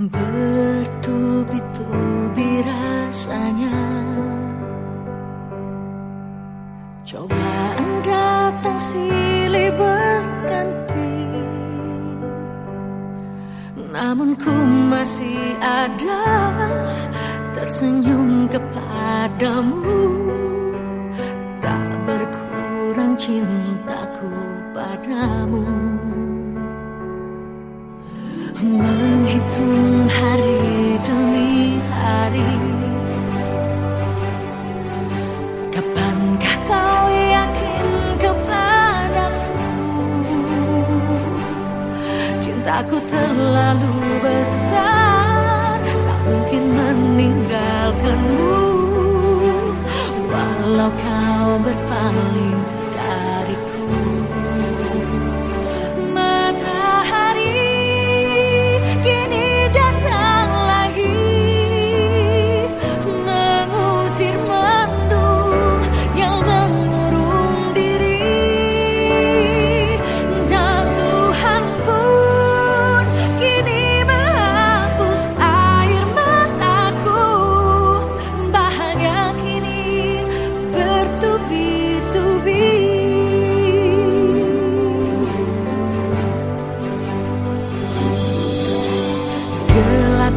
Bertubi-tubi rasanya. Cobaan datang silih berganti Namun ku masih ada Tersenyum kepadamu. Tak berkurang cintaku padamu. Menghitung Cintaku terlalu besar Tak mungkin meninggalkanmu. Walau kau berpaling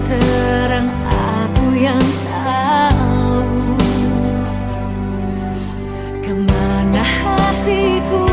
terang aku yang tahu Ke mana hatiku